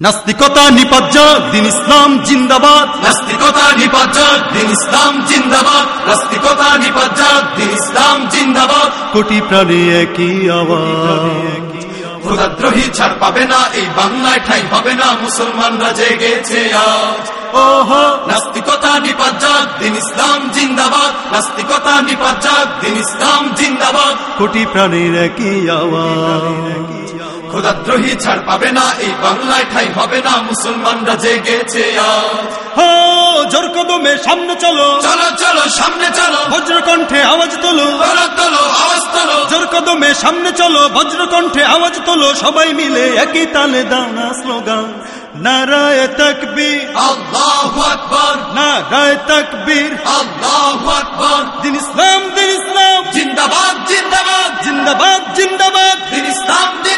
নাস্তিকতা নিপজ্জাক দিন ইসলাম জিন্দাবাদ। নাস্তিকতা নিপাজ্জাক দিন ইসলাম জিন্দাবাদ। নাস্তিকতা নিপাজ্জাক দিন ইসলাম জিন্দাবাদ। কোটি প্রাণে একই আওয়াজ। খোদাদ্রোহী ছাড় পাবে না এই বাংলায় ঠাই হবে না মুসলমানরা জেগেছে আজ। ওহো। নাস্তিকতা নিপাজ্জাক দিন ইসলাম জিন্দাবাদ। নাস্তিকতা নিপাজ্জাক দিন ইসলাম জিন্দাবাদ। কোটি প্রাণের একই আওয়াজ। খোদাদ্রোহী ছাড় পাবে না এই বাংলায় ঠাই হবে না মুসলমানরা জেগেছে জোর কদমে সামনে চলো। চলো চলো সামনে চলো। বজ্রকণ্ঠে আওয়াজ তোলো। তোলো আওয়াজ তোলো। জোর কদমে সামনে চলো বজ্রকণ্ঠে আওয়াজ তোলো। সবাই মিলে একই তালে দাও না স্লোগান নারায় তকবীর। আল্লাহু আকবার। নারায় তকবীর। আল্লাহু আকবার। দিন ইসলাম দিন ইসলাম। জিন্দাবাদ জিন্দাবাদ। জিন্দাবাদ জিন্দাবাদ। দিন ইসলাম দিন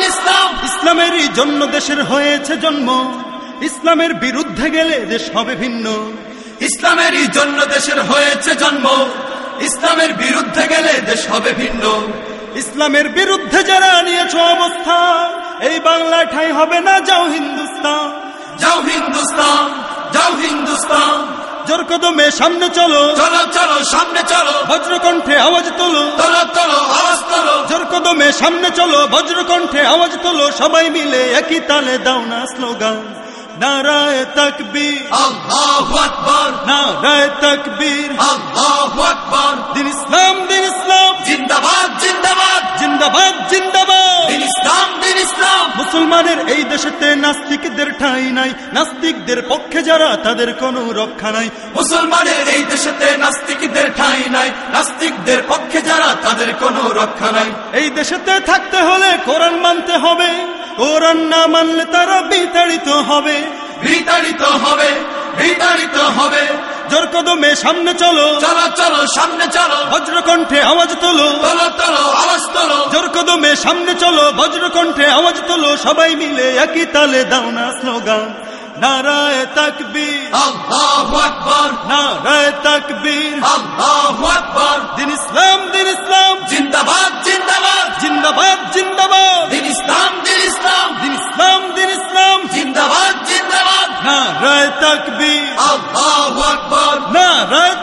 ইসলামেরই জন্য দেশের হয়েছে জন্ম। ইসলামের বিরুদ্ধে গেলে দেশ হবে ভিন্ন। ইসলামেরই জন্য দেশের হয়েছে জন্ম। ইসলামের বিরুদ্ধে গেলে দেশ হবে ভিন্ন। ইসলামের বিরুদ্ধে যারা নিয়েছ অবস্থা, এই বাংলা ঠাই হবে না, যাও হিন্দুস্তান। যাও হিন্দুস্তান যাও হিন্দুস্তান। জোর কদমে সামনে চলো। চলো চলো, সামনে চলো। বজ্রকণ্ঠে আওয়াজ তোলো তোলো। কদমে সামনে চলো বজ্রকণ্ঠে আওয়াজ তোলো সবাই মিলে একই তালে দাও না স্লোগান। নারায় তকবীর। আল্লাহু আকবার। নারায় তকবীর। আল্লাহু আকবার। দিন ইসলাম দেশেতে নাস্তিকদের ঠাই নাই, নাস্তিকদের পক্ষে যারা তাদের কোনো রক্ষা নাই। মুসলমানের এই দেশেতে নাস্তিকদের ঠাঁই নাই, নাস্তিকদের পক্ষে যারা তাদের কোনো রক্ষা নাই। এই দেশেতে থাকতে হলে কোরআন মানতে হবে, কোরআন না মানলে তারা বিতাড়িত হবে। বিতাড়িত হবে বিতাড়িত হবে। জোর কদমে সামনে চলো। চলো চলো, সামনে চলো। বজ্রকণ্ঠে আওয়াজ তোলো। তোলো তোলো, আওয়াজ তোলো। কদমে সামনে চলো বজ্রকণ্ঠে আওয়াজ তোলো সবাই মিলে একই তালে দাও না স্লোগান। নারায় তাকবীর। আল্লাহু আকবার। নারায় তাকবীর। আল্লাহু আকবার। দিন ইসলাম দিন ইসলাম। জিন্দাবাদ জিন্দাবাদ। জিন্দাবাদ জিন্দাবাদ। দিন ইসলাম দিন ইসলাম। দিন ইসলাম দিন ইসলাম। জিন্দাবাদ জিন্দাবাদ। নারায় তাকবীর। আল্লাহু আকবার। নারায়